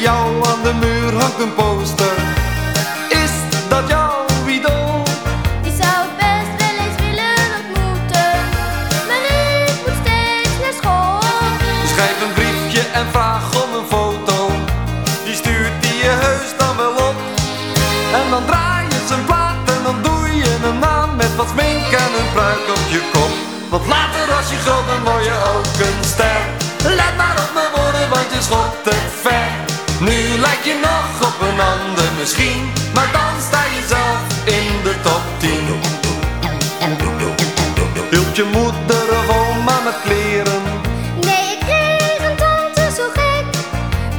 jou aan de muur hangt een poster. Is dat jouw idool? Je zou best wel eens willen ontmoeten, maar ik moet steeds naar school. Schrijf een briefje en vraag om een foto. Die stuurt die je heus dan wel op. En dan draai je zijn plaat en dan doe je hem aan met wat smink en een pruik op je kop. Want later als je groot dan word je ook een ster. Let maar op me worden, want je schot het misschien, maar dan sta je zelf in de top 10. Hielp je moeder of oma met kleren? Nee, ik kreeg een tante zo gek,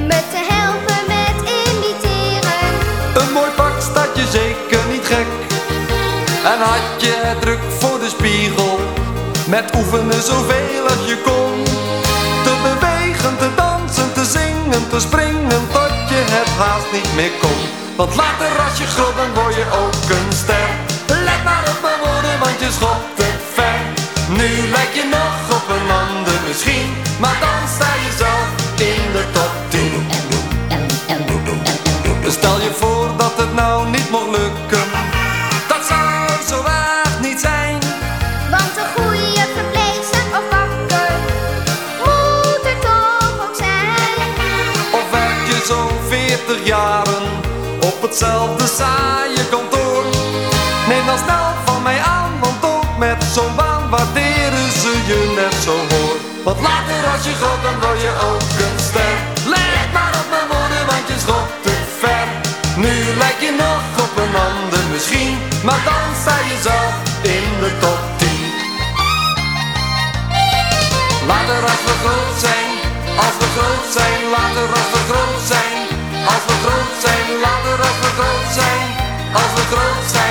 met te helpen met imiteren. Een mooi pak staat je zeker niet gek. En had je het druk voor de spiegel. Met oefenen zoveel als je kon. Te bewegen, te dansen, te zingen, te springen. Tot je het haast niet meer kon. Want later als je groot dan word je ook een ster. Let maar op mijn woorden, want je schot het ver. Nu lijk je nog op een ander misschien. Maar dan sta je zelf in de top 10. Stel je voor dat het nou niet mocht lukken. Dat zou zo erg niet zijn. Want een goede verpleegster of bakker moet er toch ook zijn. Of werk je zo'n 40 jaren op hetzelfde saaie kantoor. Neem dan snel van mij aan, want ook met zo'n baan waarderen ze je net zo hoor. Want later als je groot dan word je ook een ster. Let maar op mijn woorden, want je schot het ver. Nu lijk je nog op een ander misschien, maar dan sta je zelf in de top 10. Later als we groot zijn, als we groot zijn, later als we groot zijn, als we groot zijn, later als als we groot zijn,